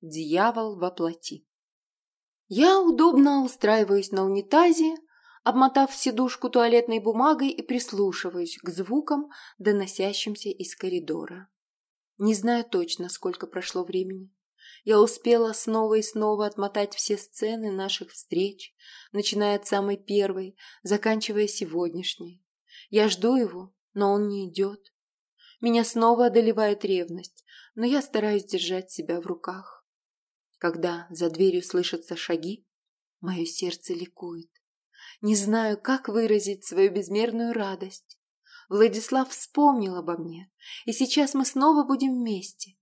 Дьявол во плоти. Я удобно устраиваюсь на унитазе, обмотав сидушку туалетной бумагой и прислушиваюсь к звукам, доносящимся из коридора. Не знаю точно, сколько прошло времени. Я успела снова и снова отмотать все сцены наших встреч, начиная от самой первой, заканчивая сегодняшней. Я жду его, но он не идет. Меня снова одолевает ревность, но я стараюсь держать себя в руках. Когда за дверью слышатся шаги, мое сердце ликует. Не знаю, как выразить свою безмерную радость. Владислав вспомнил обо мне, и сейчас мы снова будем вместе.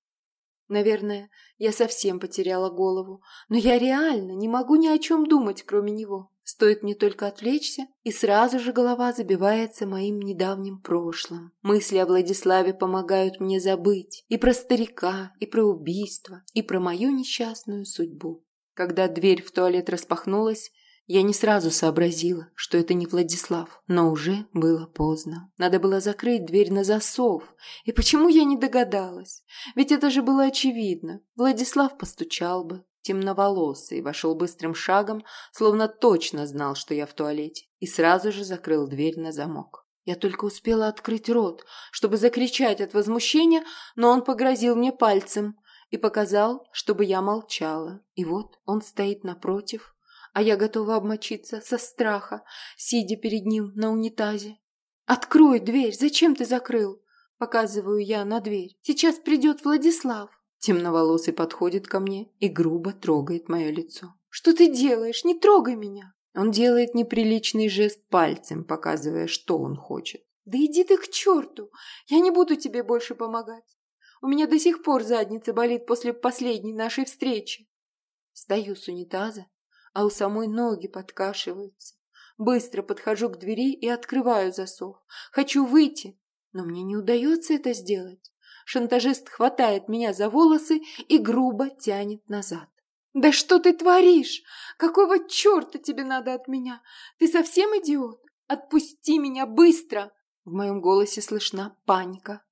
Наверное, я совсем потеряла голову, но я реально не могу ни о чем думать, кроме него. Стоит мне только отвлечься, и сразу же голова забивается моим недавним прошлым. Мысли о Владиславе помогают мне забыть и про старика, и про убийство, и про мою несчастную судьбу. Когда дверь в туалет распахнулась, я не сразу сообразила, что это не Владислав, но уже было поздно. Надо было закрыть дверь на засов. И почему я не догадалась? Ведь это же было очевидно. Владислав постучал бы, темноволосый, вошел быстрым шагом, словно точно знал, что я в туалете, и сразу же закрыл дверь на замок. Я только успела открыть рот, чтобы закричать от возмущения, но он погрозил мне пальцем и показал, чтобы я молчала. И вот он стоит напротив, а я готова обмочиться со страха, сидя перед ним на унитазе. «Открой дверь! Зачем ты закрыл?» Показываю я на дверь. «Сейчас придет Владислав!» Темноволосый подходит ко мне и грубо трогает мое лицо. «Что ты делаешь? Не трогай меня!» Он делает неприличный жест пальцем, показывая, что он хочет. «Да иди ты к черту! Я не буду тебе больше помогать. У меня до сих пор задница болит после последней нашей встречи». Встаю с унитаза а у самой ноги подкашиваются. Быстро подхожу к двери и открываю засов. Хочу выйти, но мне не удается это сделать. Шантажист хватает меня за волосы и грубо тянет назад. «Да что ты творишь? Какого черта тебе надо от меня? Ты совсем идиот? Отпусти меня быстро!» В моем голосе слышна паника.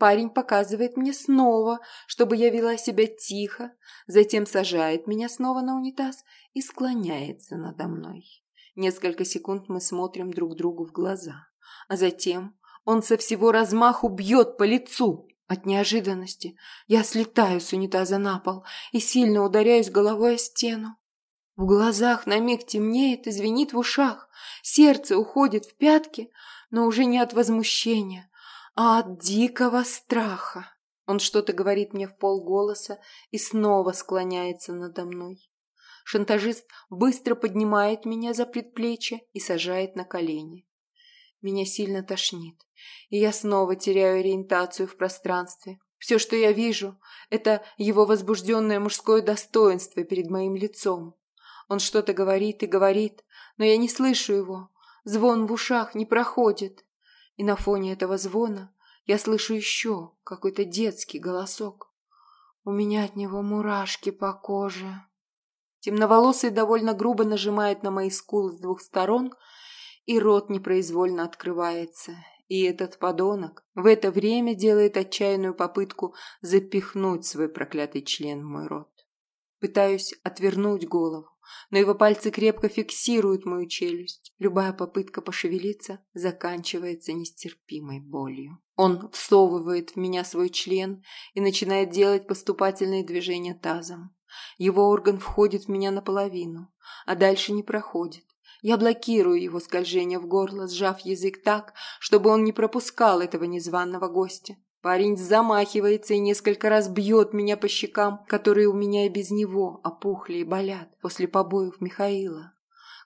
Парень показывает мне снова, чтобы я вела себя тихо, затем сажает меня снова на унитаз и склоняется надо мной. Несколько секунд мы смотрим друг другу в глаза, а затем он со всего размаху бьет по лицу. От неожиданности я слетаю с унитаза на пол и сильно ударяюсь головой о стену. В глазах на миг темнеет и звенит в ушах, сердце уходит в пятки, но уже не от возмущения, а от дикого страха. Он что-то говорит мне в полголоса и снова склоняется надо мной. Шантажист быстро поднимает меня за предплечье и сажает на колени. Меня сильно тошнит, и я снова теряю ориентацию в пространстве. Все, что я вижу, это его возбужденное мужское достоинство перед моим лицом. Он что-то говорит и говорит, но я не слышу его. Звон в ушах не проходит. И на фоне этого звона я слышу еще какой-то детский голосок. У меня от него мурашки по коже. Темноволосый довольно грубо нажимает на мои скулы с двух сторон, и рот непроизвольно открывается. И этот подонок в это время делает отчаянную попытку запихнуть свой проклятый член в мой рот. Пытаюсь отвернуть голову, но его пальцы крепко фиксируют мою челюсть. Любая попытка пошевелиться заканчивается нестерпимой болью. Он всовывает в меня свой член и начинает делать поступательные движения тазом. Его орган входит в меня наполовину, а дальше не проходит. Я блокирую его скольжение в горло, сжав язык так, чтобы он не пропускал этого незваного гостя. Парень замахивается и несколько раз бьет меня по щекам, которые у меня и без него опухли и болят после побоев Михаила.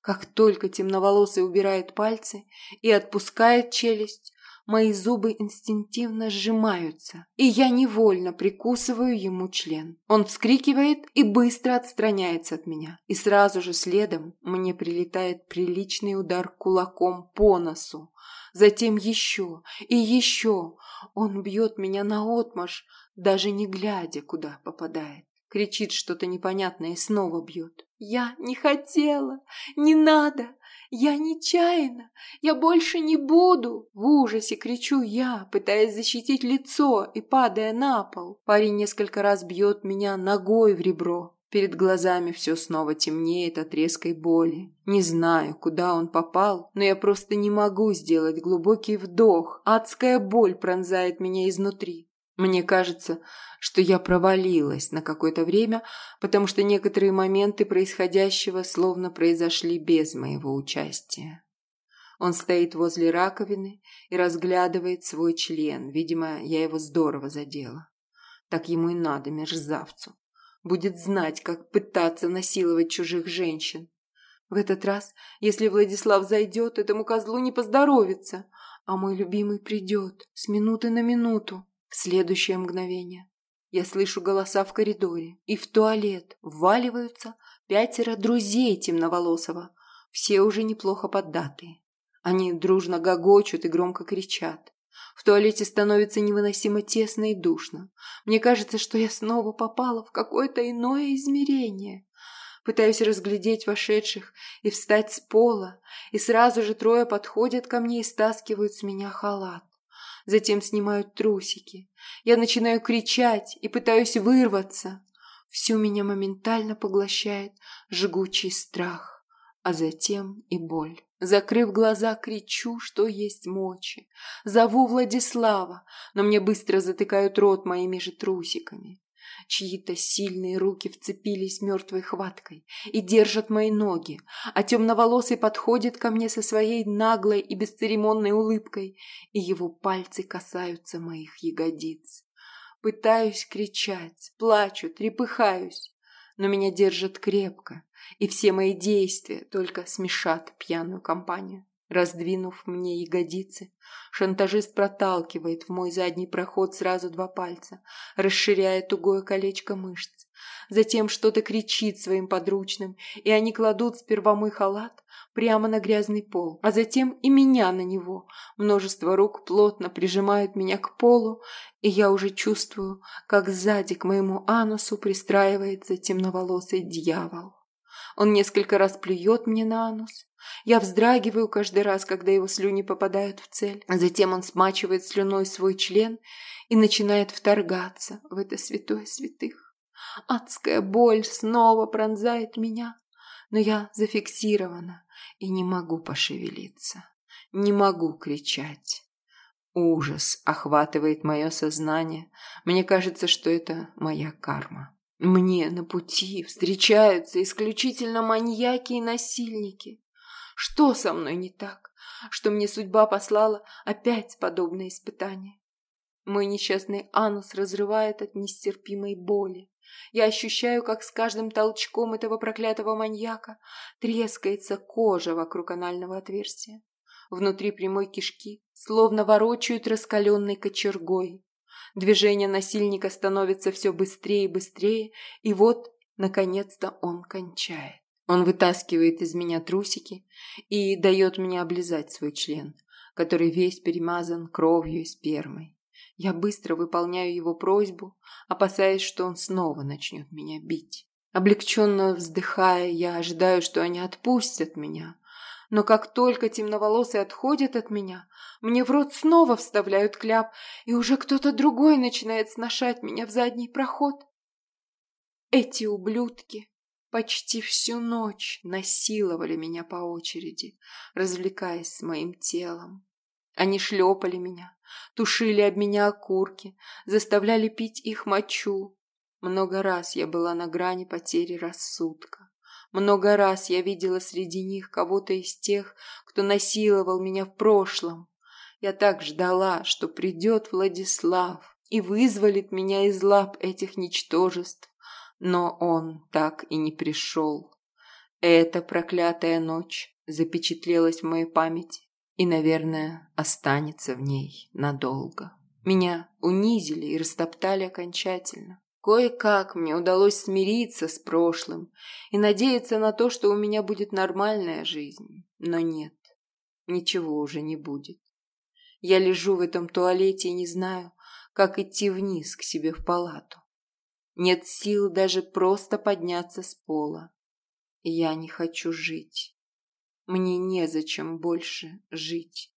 Как только темноволосый убирает пальцы и отпускает челюсть, мои зубы инстинктивно сжимаются, и я невольно прикусываю ему член. Он вскрикивает и быстро отстраняется от меня, и сразу же следом мне прилетает приличный удар кулаком по носу, затем еще и еще. Он бьет меня наотмашь, даже не глядя, куда попадает. Кричит что-то непонятное и снова бьет. «Я не хотела! Не надо! Я нечаянно! Я больше не буду!» В ужасе кричу я, пытаясь защитить лицо и падая на пол. Парень несколько раз бьет меня ногой в ребро. Перед глазами все снова темнеет от резкой боли. Не знаю, куда он попал, но я просто не могу сделать глубокий вдох. Адская боль пронзает меня изнутри. Мне кажется, что я провалилась на какое-то время, потому что некоторые моменты происходящего словно произошли без моего участия. Он стоит возле раковины и разглядывает свой член. Видимо, я его здорово задела. Так ему и надо, мерзавцу будет знать, как пытаться насиловать чужих женщин. В этот раз, если Владислав зайдет, этому козлу не поздоровится, а мой любимый придет с минуты на минуту. В следующее мгновение я слышу голоса в коридоре, и в туалет вваливаются пятеро друзей темноволосого, все уже неплохо поддатые. Они дружно гогочут и громко кричат. В туалете становится невыносимо тесно и душно. Мне кажется, что я снова попала в какое-то иное измерение. Пытаюсь разглядеть вошедших и встать с пола, и сразу же трое подходят ко мне и стаскивают с меня халат. Затем снимают трусики. Я начинаю кричать и пытаюсь вырваться. Всю меня моментально поглощает жгучий страх, а затем и боль. Закрыв глаза, кричу, что есть мочи. Зову Владислава, но мне быстро затыкают рот моими же трусиками. Чьи-то сильные руки вцепились мертвой хваткой и держат мои ноги, а темноволосый подходит ко мне со своей наглой и бесцеремонной улыбкой, и его пальцы касаются моих ягодиц. Пытаюсь кричать, плачу, трепыхаюсь, но меня держат крепко, и все мои действия только смешат пьяную компанию. Раздвинув мне ягодицы, шантажист проталкивает в мой задний проход сразу два пальца, расширяя тугое колечко мышц. Затем что-то кричит своим подручным, и они кладут сперва мой халат прямо на грязный пол, а затем и меня на него. Множество рук плотно прижимают меня к полу, и я уже чувствую, как сзади к моему анусу пристраивается темноволосый дьявол. Он несколько раз плюет мне на анус. Я вздрагиваю каждый раз, когда его слюни попадают в цель. Затем он смачивает слюной свой член и начинает вторгаться в это святое святых. Адская боль снова пронзает меня, но я зафиксирована и не могу пошевелиться, не могу кричать. Ужас охватывает мое сознание. Мне кажется, что это моя карма. Мне на пути встречаются исключительно маньяки и насильники. Что со мной не так, что мне судьба послала опять подобное испытание? Мой несчастный анус разрывает от нестерпимой боли. Я ощущаю, как с каждым толчком этого проклятого маньяка трескается кожа вокруг анального отверстия. Внутри прямой кишки словно ворочают раскаленной кочергой. Движение насильника становится все быстрее и быстрее, и вот, наконец-то, он кончает. Он вытаскивает из меня трусики и дает мне облизать свой член, который весь перемазан кровью и спермой. Я быстро выполняю его просьбу, опасаясь, что он снова начнет меня бить. Облегченно вздыхая, я ожидаю, что они отпустят меня, но как только темноволосый отходит от меня, мне в рот снова вставляют кляп, и уже кто-то другой начинает сношать меня в задний проход. Эти ублюдки почти всю ночь насиловали меня по очереди, развлекаясь с моим телом. Они шлепали меня, тушили об меня окурки, заставляли пить их мочу. Много раз я была на грани потери рассудка. Много раз я видела среди них кого-то из тех, кто насиловал меня в прошлом. Я так ждала, что придет Владислав и вызволит меня из лап этих ничтожеств. Но он так и не пришел. Эта проклятая ночь запечатлелась в моей памяти и, наверное, останется в ней надолго. Меня унизили и растоптали окончательно. Кое-как мне удалось смириться с прошлым и надеяться на то, что у меня будет нормальная жизнь. Но нет, ничего уже не будет. Я лежу в этом туалете и не знаю, как идти вниз к себе в палату. Нет сил даже просто подняться с пола. Я не хочу жить. Мне незачем больше жить.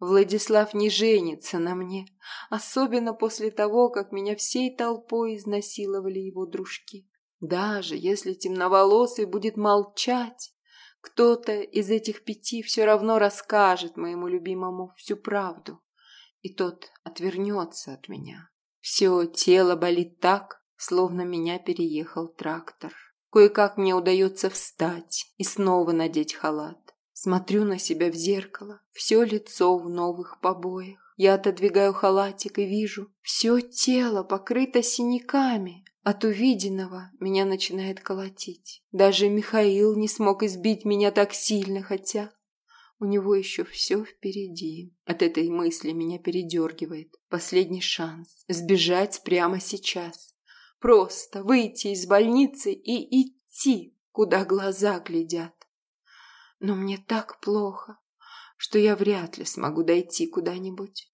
Владислав не женится на мне, особенно после того, как меня всей толпой изнасиловали его дружки. Даже если темноволосый будет молчать, кто-то из этих пяти все равно расскажет моему любимому всю правду, и тот отвернется от меня. Все тело болит так, словно меня переехал трактор. Кое-как мне удается встать и снова надеть халат. Смотрю на себя в зеркало, все лицо в новых побоях. Я отодвигаю халатик и вижу, все тело покрыто синяками. От увиденного меня начинает колотить. Даже Михаил не смог избить меня так сильно, хотя у него еще все впереди. От этой мысли меня передергивает. Последний шанс сбежать прямо сейчас. Просто выйти из больницы и идти, куда глаза глядят. Но мне так плохо, что я вряд ли смогу дойти куда-нибудь.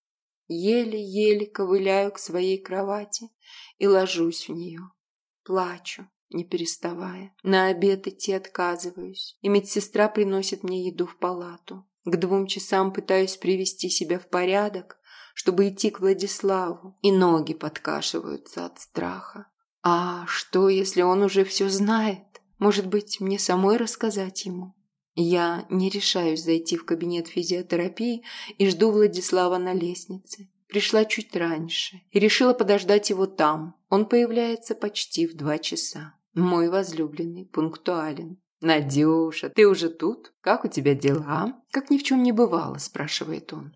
Еле-еле ковыляю к своей кровати и ложусь в нее. Плачу, не переставая. На обед идти отказываюсь, и медсестра приносит мне еду в палату. К двум часам пытаюсь привести себя в порядок, чтобы идти к Владиславу, и ноги подкашиваются от страха. А что, если он уже все знает? Может быть, мне самой рассказать ему? Я не решаюсь зайти в кабинет физиотерапии и жду Владислава на лестнице. Пришла чуть раньше и решила подождать его там. Он появляется почти в два часа. Мой возлюбленный пунктуален. «Надюша, ты уже тут? Как у тебя дела?» «Как ни в чем не бывало», – спрашивает он.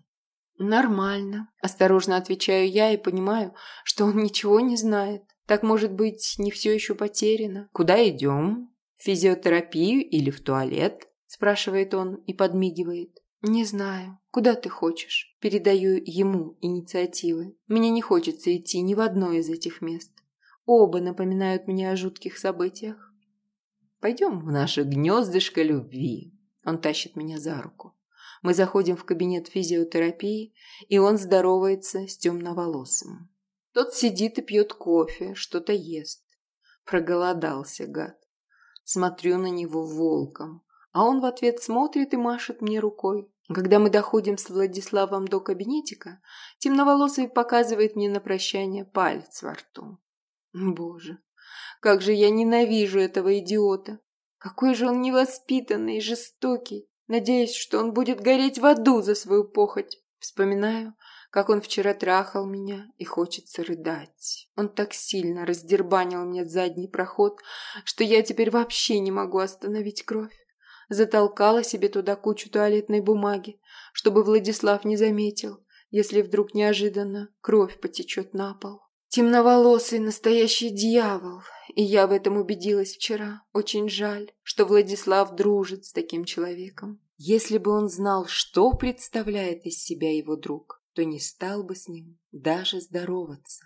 «Нормально», – осторожно отвечаю я и понимаю, что он ничего не знает. Так, может быть, не все еще потеряно. «Куда идем? В физиотерапию или в туалет?» Спрашивает он и подмигивает. «Не знаю. Куда ты хочешь?» Передаю ему инициативы. Мне не хочется идти ни в одно из этих мест. Оба напоминают мне о жутких событиях. «Пойдем в наше гнездышко любви». Он тащит меня за руку. Мы заходим в кабинет физиотерапии, и он здоровается с темноволосым. Тот сидит и пьет кофе, что-то ест. Проголодался, гад. Смотрю на него волком а он в ответ смотрит и машет мне рукой. Когда мы доходим с Владиславом до кабинетика, темноволосый показывает мне на прощание палец во рту. Боже, как же я ненавижу этого идиота! Какой же он невоспитанный и жестокий! Надеюсь, что он будет гореть в аду за свою похоть. Вспоминаю, как он вчера трахал меня, и хочется рыдать. Он так сильно раздербанил мне задний проход, что я теперь вообще не могу остановить кровь затолкала себе туда кучу туалетной бумаги, чтобы Владислав не заметил, если вдруг неожиданно кровь потечет на пол. Темноволосый настоящий дьявол, и я в этом убедилась вчера. Очень жаль, что Владислав дружит с таким человеком. Если бы он знал, что представляет из себя его друг, то не стал бы с ним даже здороваться.